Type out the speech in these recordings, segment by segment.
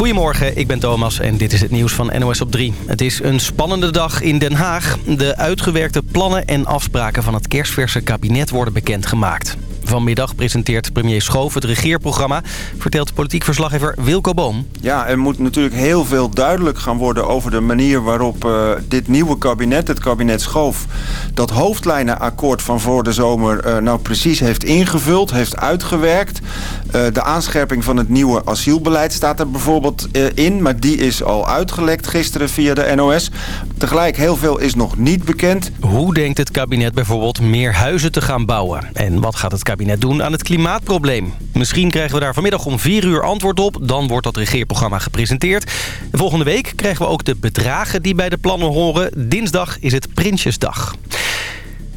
Goedemorgen, ik ben Thomas en dit is het nieuws van NOS op 3. Het is een spannende dag in Den Haag. De uitgewerkte plannen en afspraken van het kerstverse kabinet worden bekendgemaakt. Vanmiddag presenteert premier Schoof het regeerprogramma... vertelt politiek verslaggever Wilco Boom. Ja, er moet natuurlijk heel veel duidelijk gaan worden... over de manier waarop uh, dit nieuwe kabinet, het kabinet Schoof... dat hoofdlijnenakkoord van voor de zomer uh, nou precies heeft ingevuld, heeft uitgewerkt. Uh, de aanscherping van het nieuwe asielbeleid staat er bijvoorbeeld in... maar die is al uitgelekt gisteren via de NOS. Tegelijk, heel veel is nog niet bekend. Hoe denkt het kabinet bijvoorbeeld meer huizen te gaan bouwen? En wat gaat het kabinet doen aan het klimaatprobleem? Misschien krijgen we daar vanmiddag om 4 uur antwoord op. Dan wordt dat regeerprogramma gepresenteerd. volgende week krijgen we ook de bedragen die bij de plannen horen. Dinsdag is het Prinsjesdag.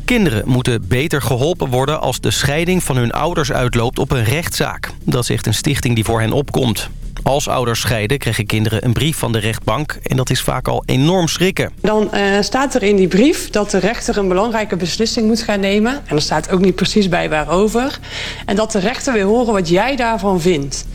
Kinderen moeten beter geholpen worden als de scheiding van hun ouders uitloopt op een rechtszaak. Dat zegt een stichting die voor hen opkomt. Als ouders scheiden krijgen kinderen een brief van de rechtbank en dat is vaak al enorm schrikken. Dan uh, staat er in die brief dat de rechter een belangrijke beslissing moet gaan nemen. En er staat ook niet precies bij waarover. En dat de rechter wil horen wat jij daarvan vindt.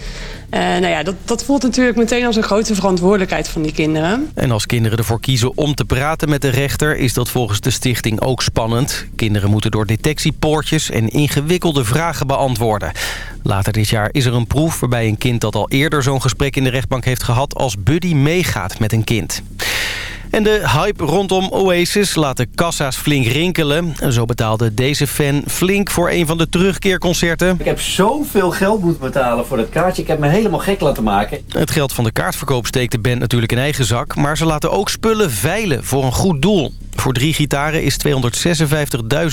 Uh, nou ja, dat, dat voelt natuurlijk meteen als een grote verantwoordelijkheid van die kinderen. En als kinderen ervoor kiezen om te praten met de rechter... is dat volgens de stichting ook spannend. Kinderen moeten door detectiepoortjes en ingewikkelde vragen beantwoorden. Later dit jaar is er een proef waarbij een kind dat al eerder zo'n gesprek in de rechtbank heeft gehad... als buddy meegaat met een kind. En de hype rondom Oasis laat de kassa's flink rinkelen. Zo betaalde deze fan flink voor een van de terugkeerconcerten. Ik heb zoveel geld moeten betalen voor dat kaartje. Ik heb me helemaal gek laten maken. Het geld van de kaartverkoop steekt de band natuurlijk in eigen zak... maar ze laten ook spullen veilen voor een goed doel. Voor drie gitaren is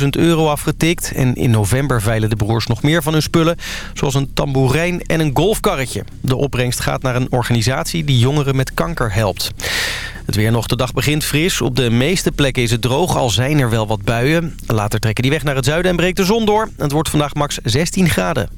256.000 euro afgetikt. En in november veilen de broers nog meer van hun spullen. Zoals een tamboerijn en een golfkarretje. De opbrengst gaat naar een organisatie die jongeren met kanker helpt. Het weer nog de dag begint fris. Op de meeste plekken is het droog, al zijn er wel wat buien. Later trekken die weg naar het zuiden en breekt de zon door. Het wordt vandaag max 16 graden.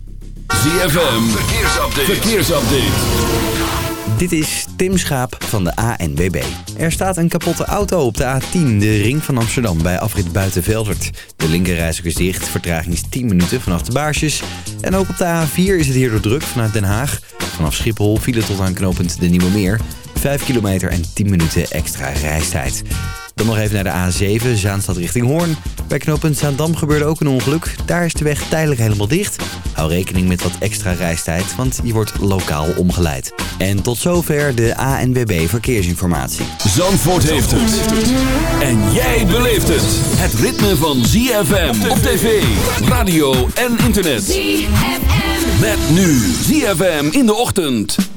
ZFM, verkeersupdate. verkeersupdate. Dit is Tim Schaap van de ANWB. Er staat een kapotte auto op de A10, de ring van Amsterdam, bij afrit Buitenveldert. De linkerrijstok is dicht, vertraging is 10 minuten vanaf de baarsjes. En ook op de A4 is het hierdoor druk vanuit Den Haag. Vanaf Schiphol file tot aan De Nieuwe Meer. 5 kilometer en 10 minuten extra reistijd. Dan nog even naar de A7, Zaanstad richting Hoorn. Bij knooppunt Zaandam gebeurde ook een ongeluk. Daar is de weg tijdelijk helemaal dicht. Hou rekening met wat extra reistijd, want je wordt lokaal omgeleid. En tot zover de ANWB Verkeersinformatie. Zandvoort heeft het. En jij beleeft het. Het ritme van ZFM op tv, radio en internet. ZFM. Met nu ZFM in de ochtend.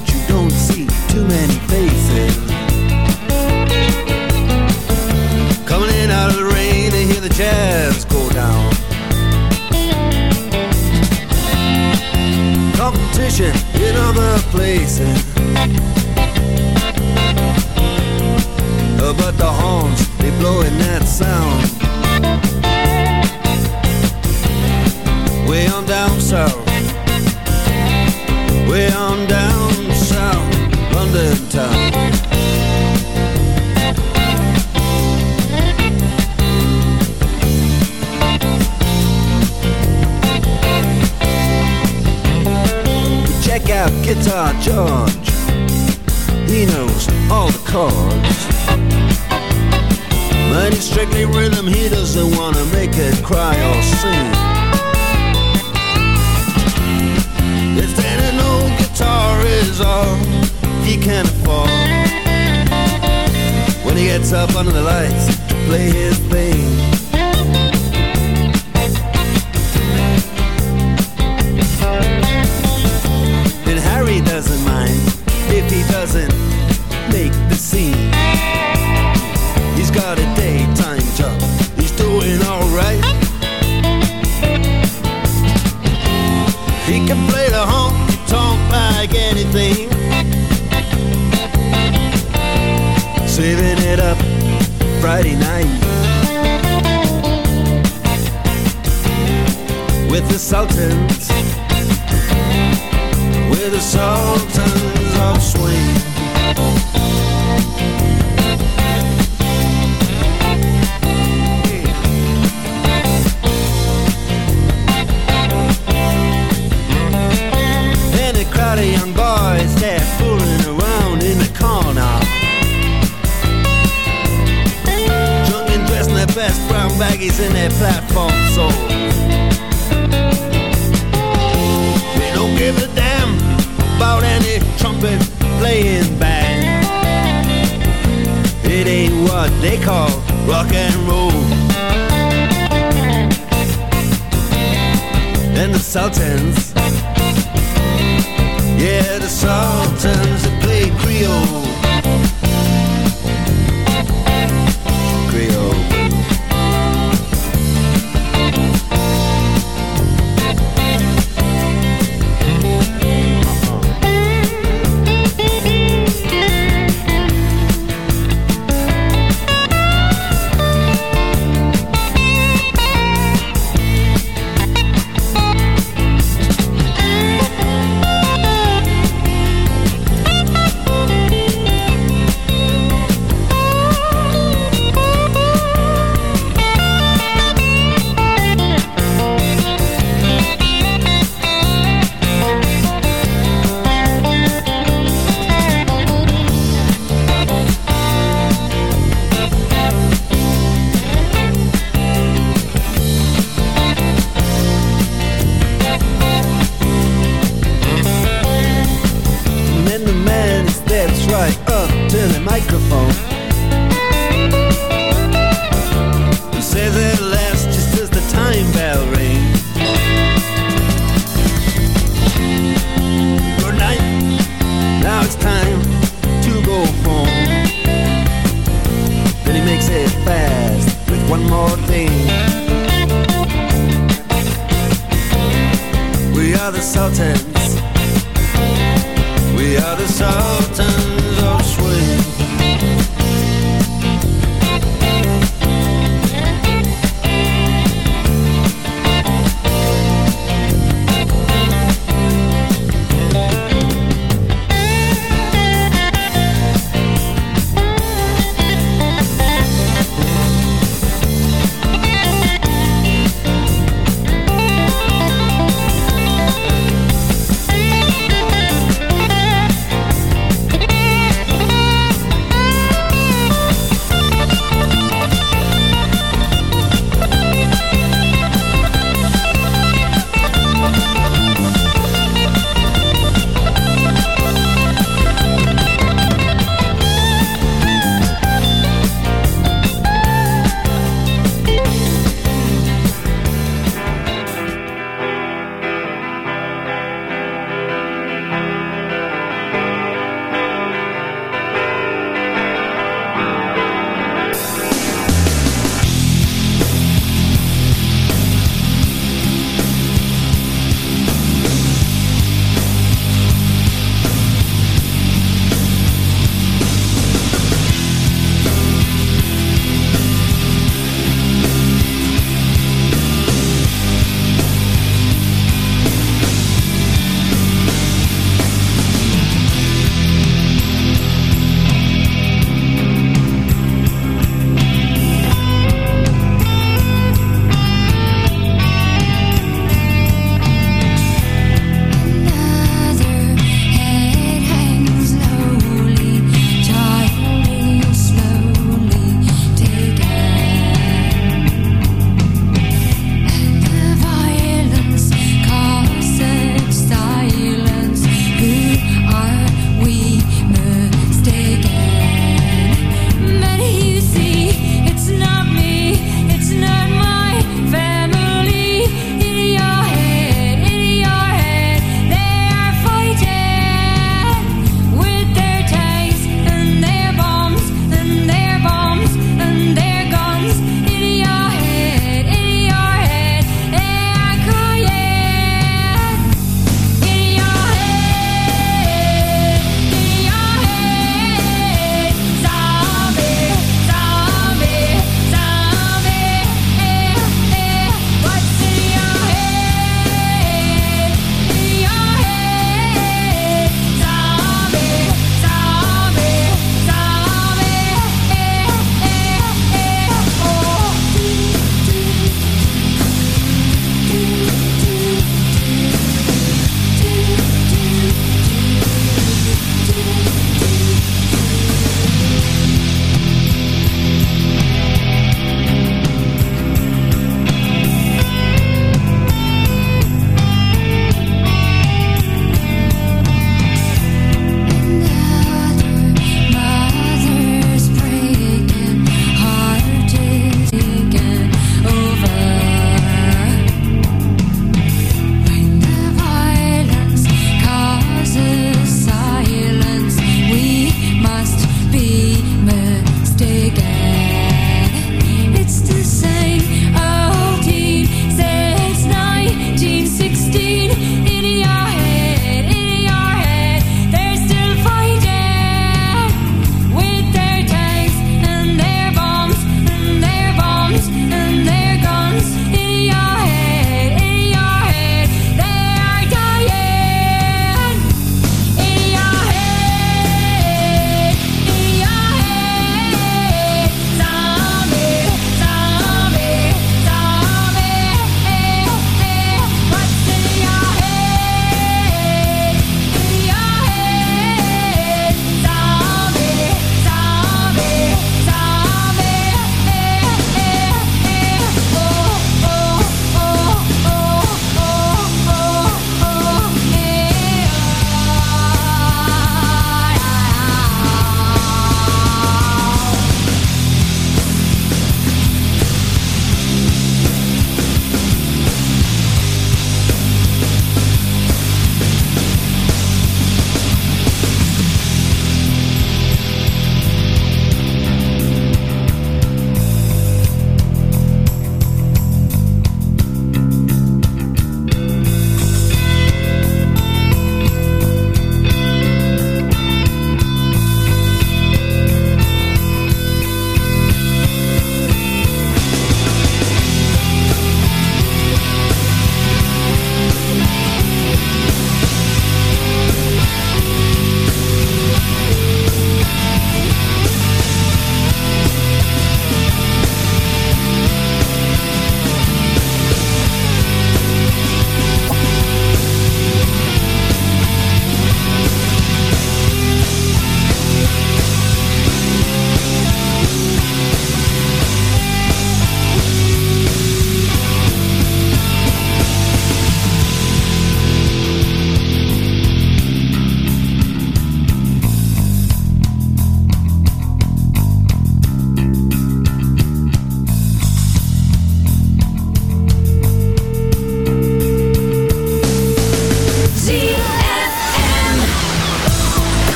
platform soul. We don't give a damn about any trumpet playing band. It ain't what they call rock and roll. And the Sultan Sultans. We are the Sultans.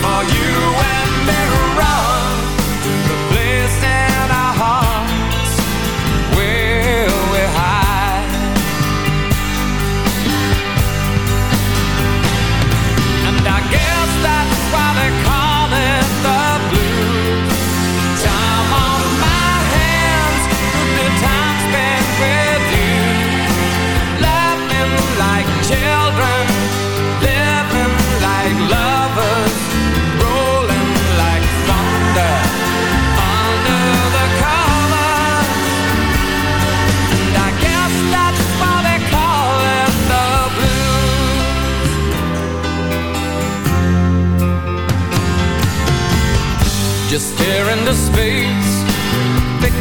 Are you.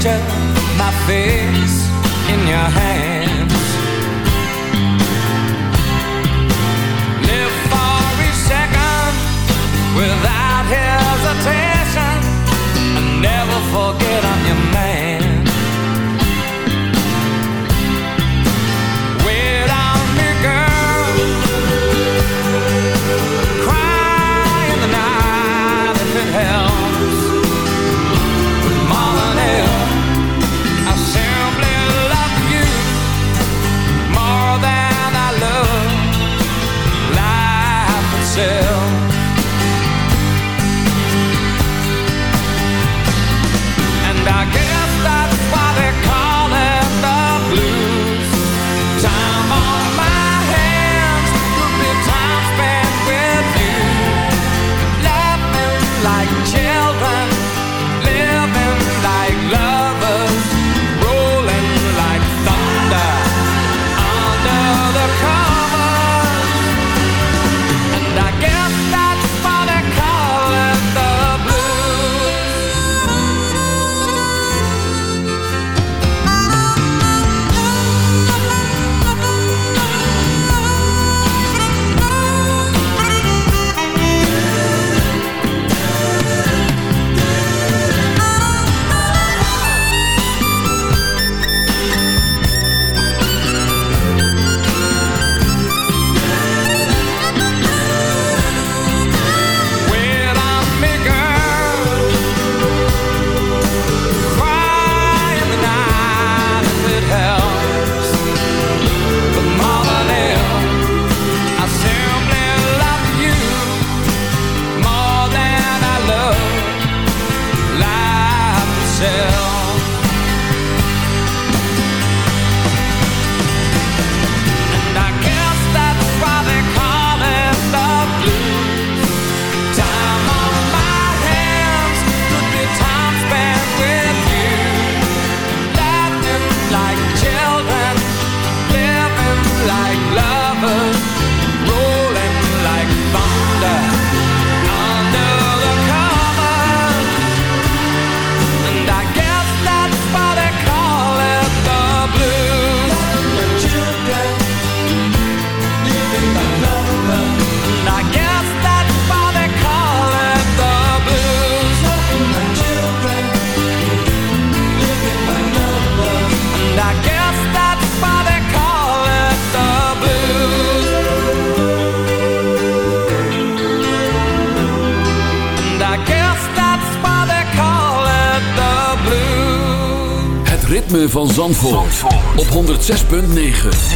真6.9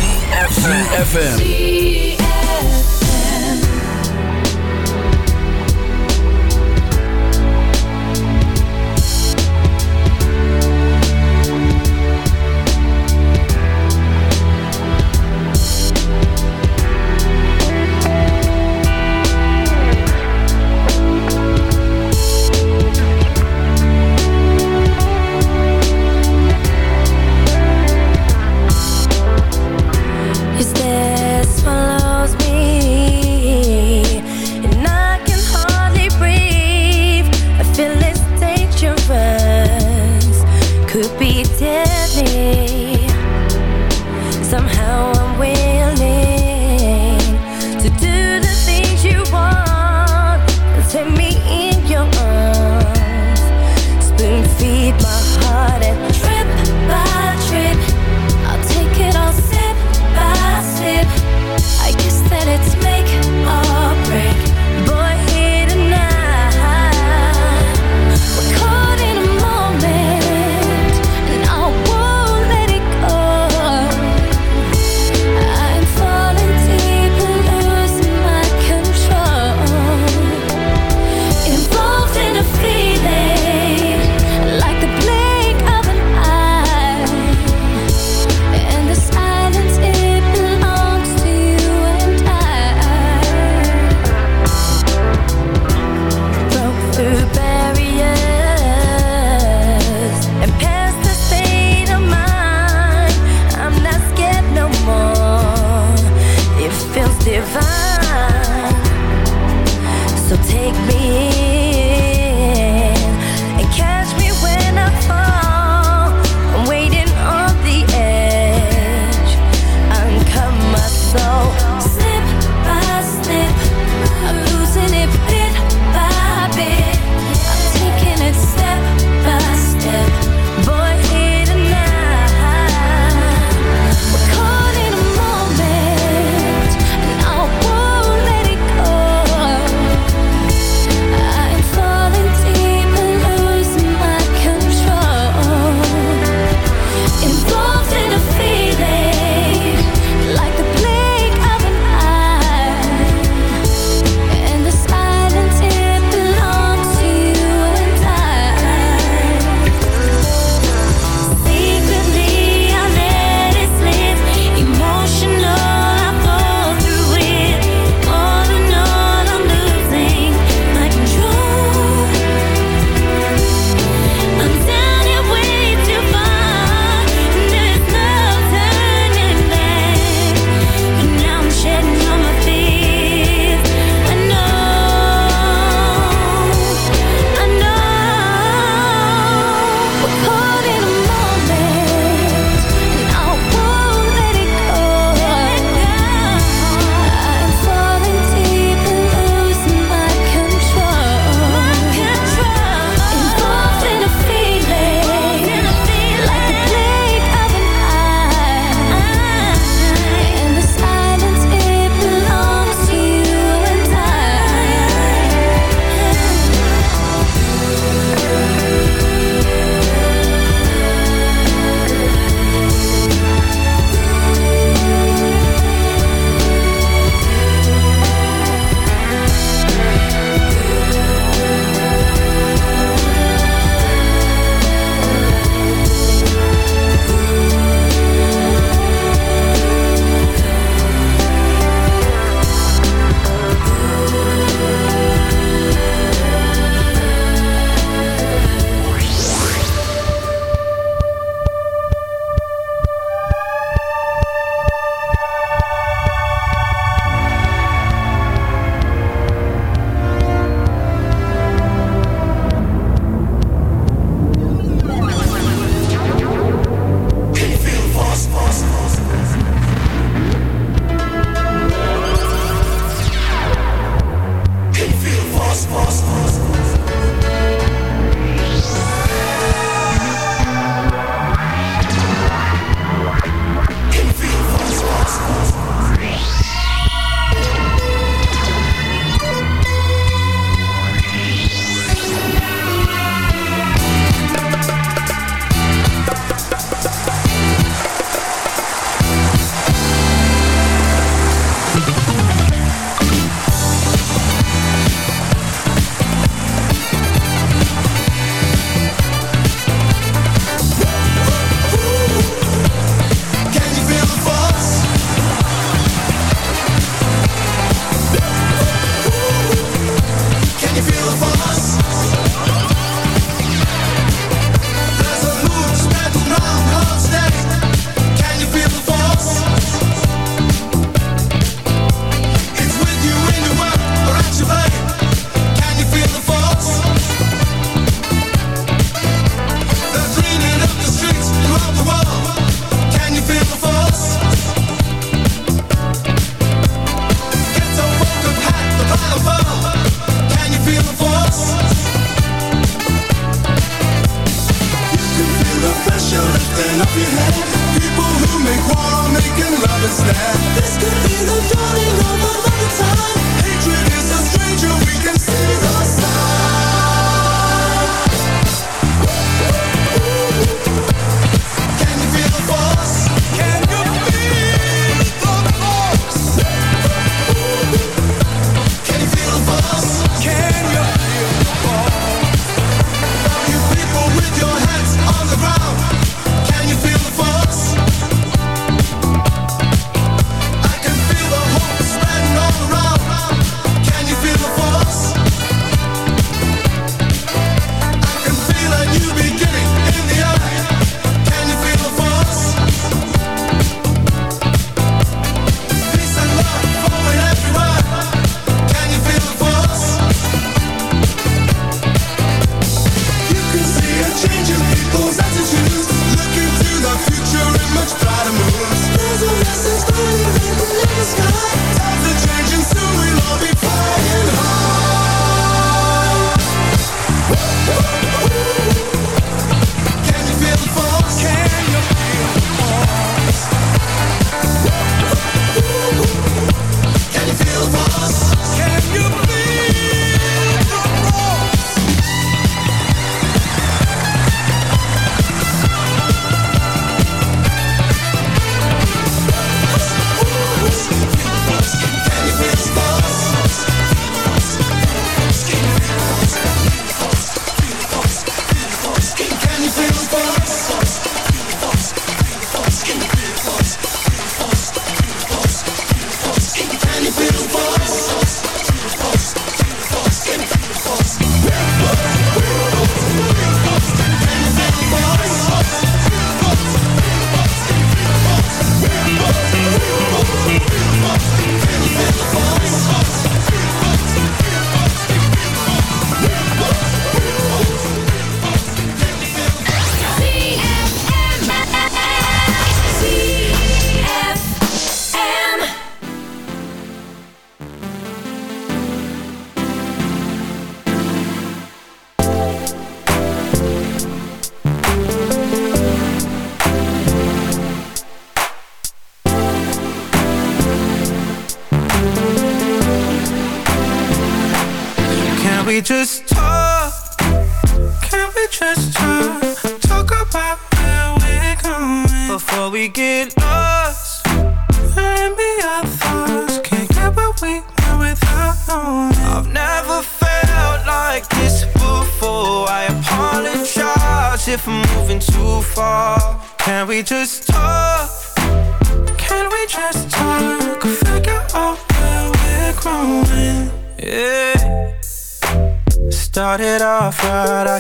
People who make war are making love instead. This could be the dawning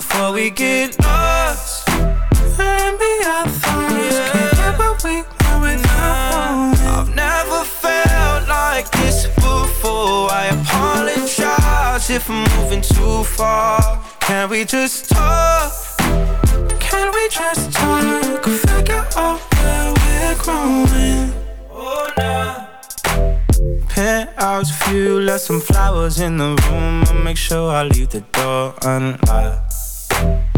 Before we get lost. Maybe our thoughts can't get what we want without. I've never felt like this before. I apologize if I'm moving too far. Can we just talk? Can we just talk? Figure out where we're growing. Oh, nah. Penthouse view, left some flowers in the room. I'll make sure I leave the door unlocked.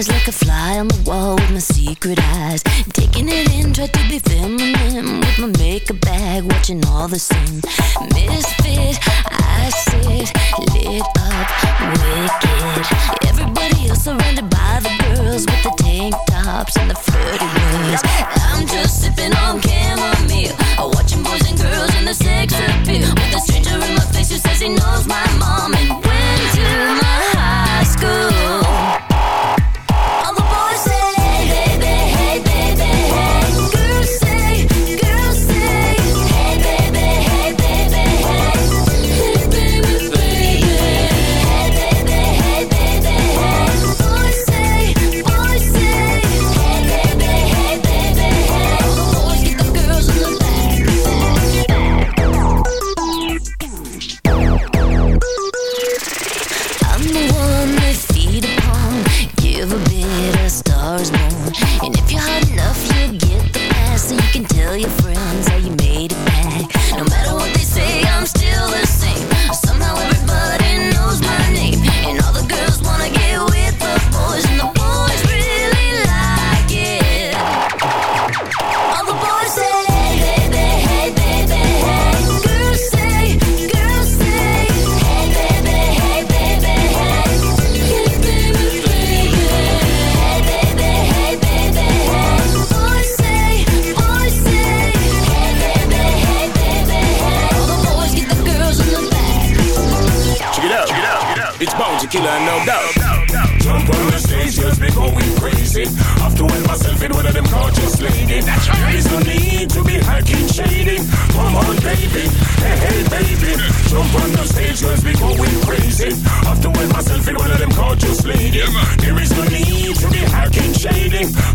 eyes like a fly on the wall with my secret eyes. Taking it in, try to be feminine with my makeup bag, watching all the scene. Misfit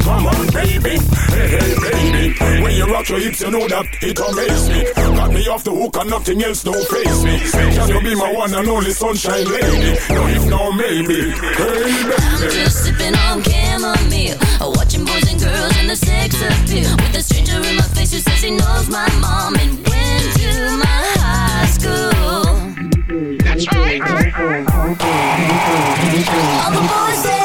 Come on, baby. Hey, hey, baby. When you rock your hips, you know that it amazes me. Got me off the hook and nothing else don't face me. Can you be my one and only sunshine lady? No, if no, maybe. Hey, baby. I'm just sipping on chamomile. Watching boys and girls in the sex appeal. With a stranger in my face who says he knows my mom and went to my high school. That's right. All the boys say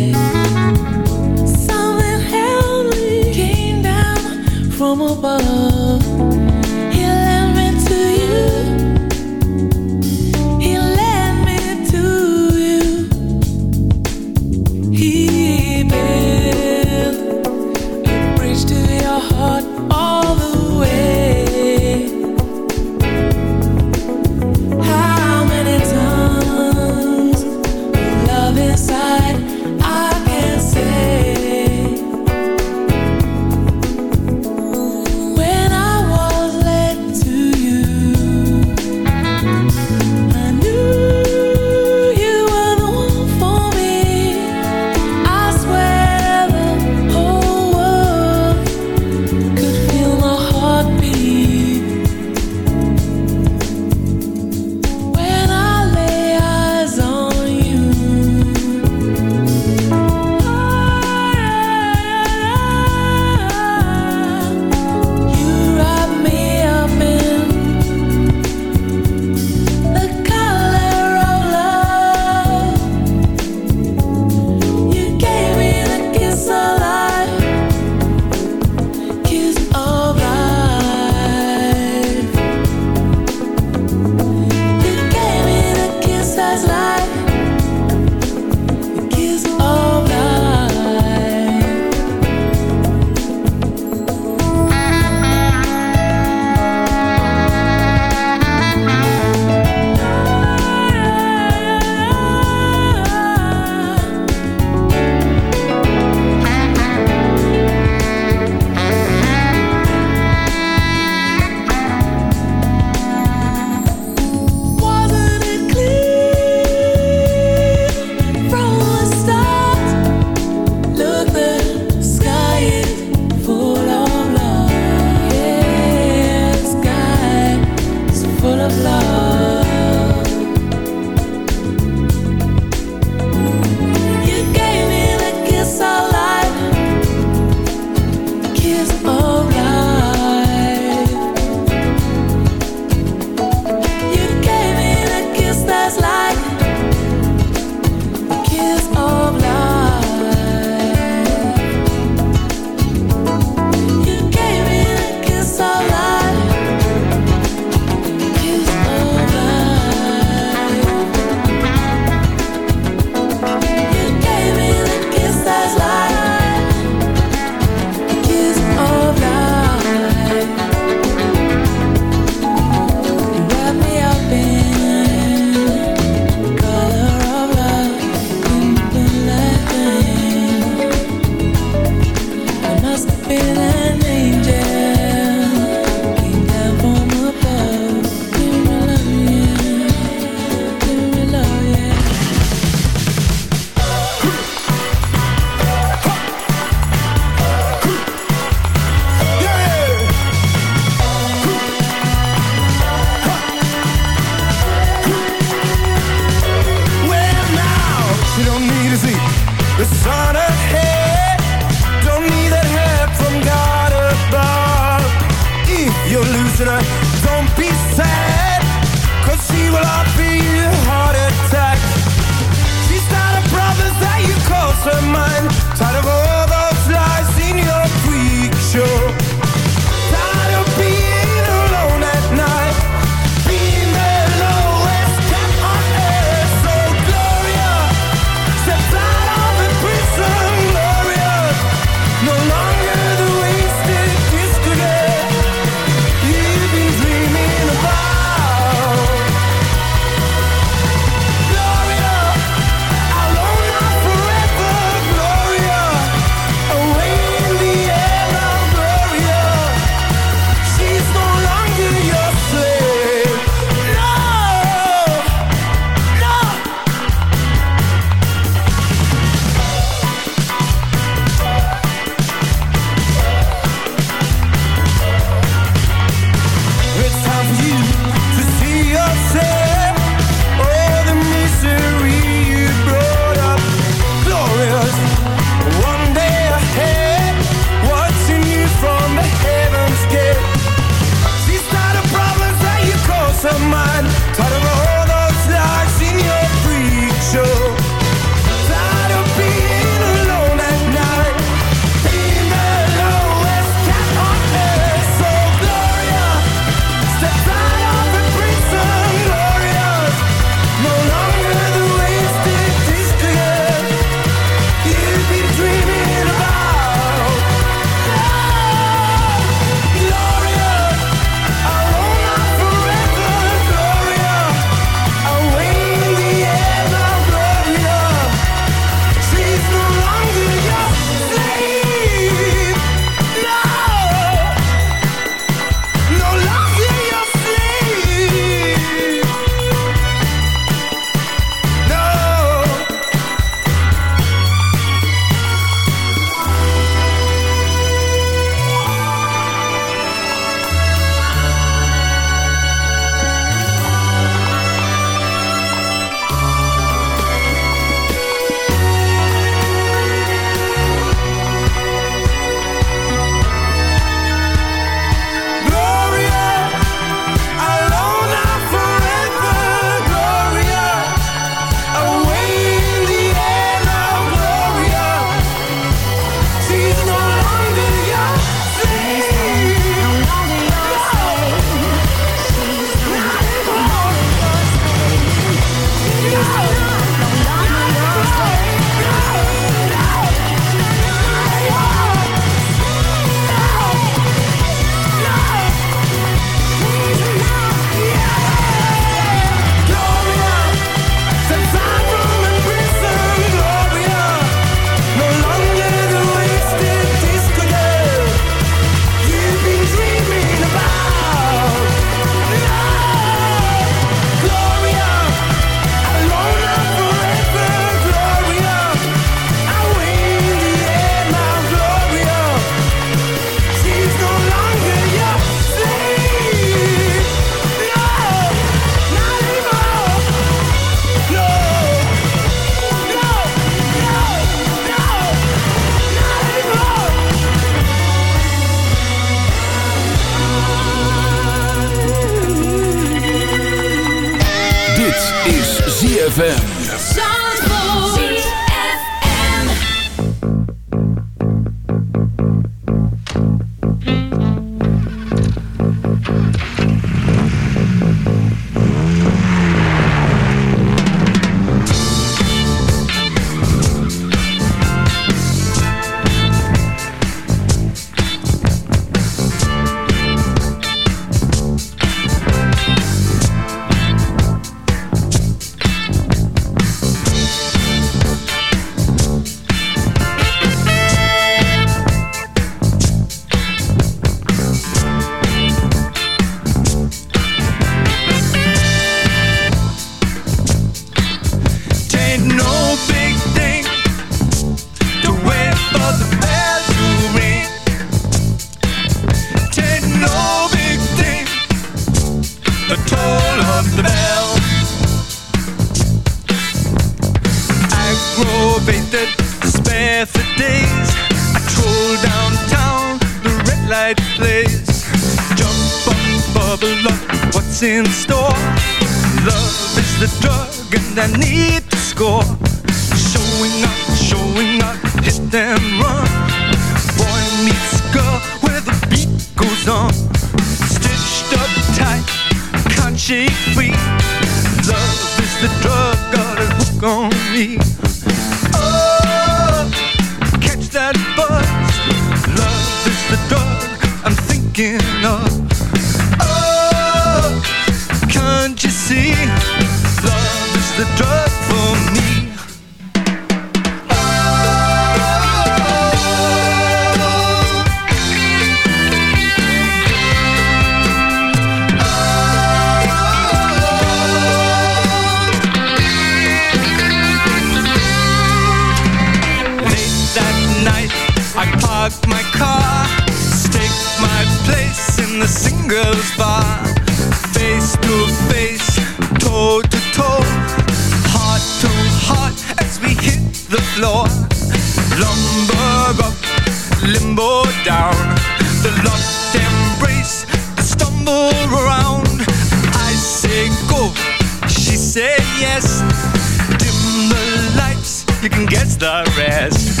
fast.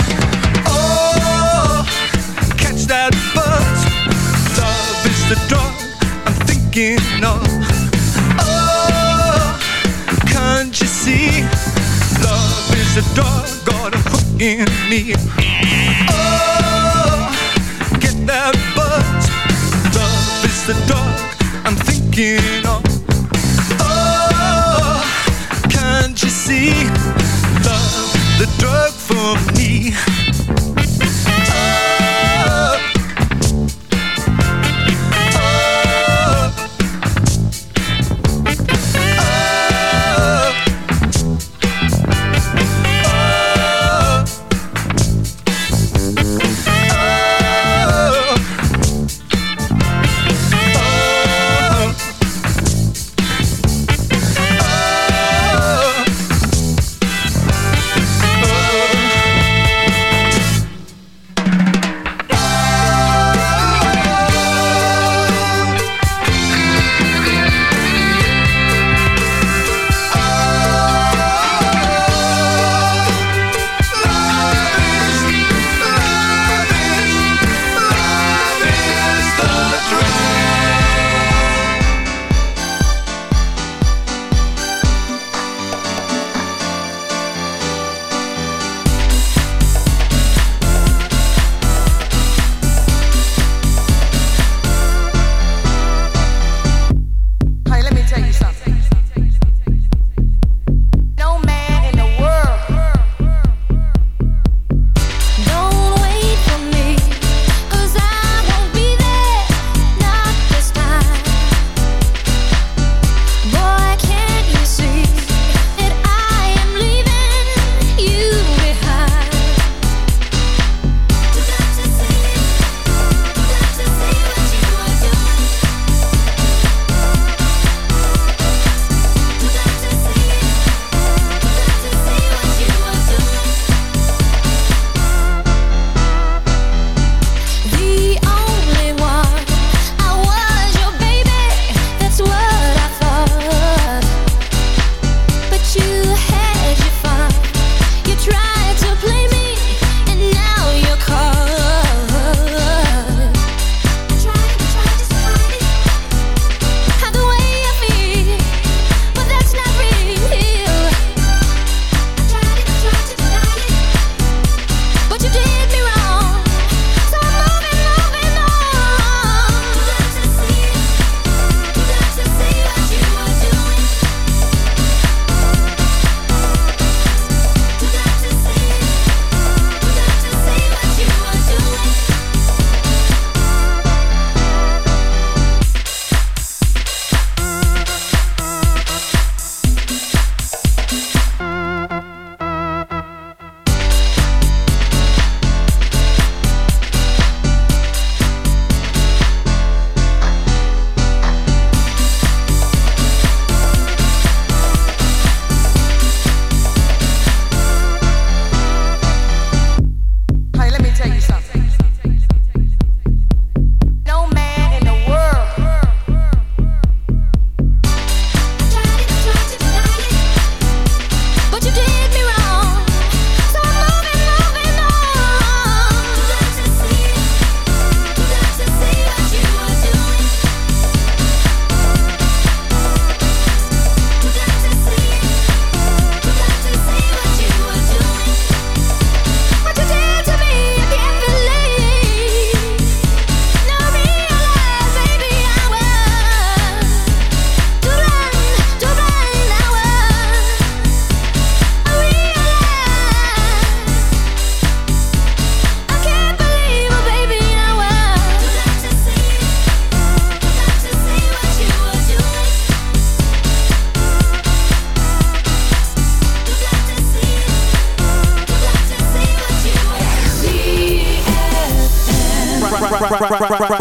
Oh, catch that buzz. Love is the drug I'm thinking of. Oh, can't you see? Love is the drug got a hook in me. Oh, get that buzz. Love is the drug I'm thinking of. Oh, can't you see? Love, the drug of me.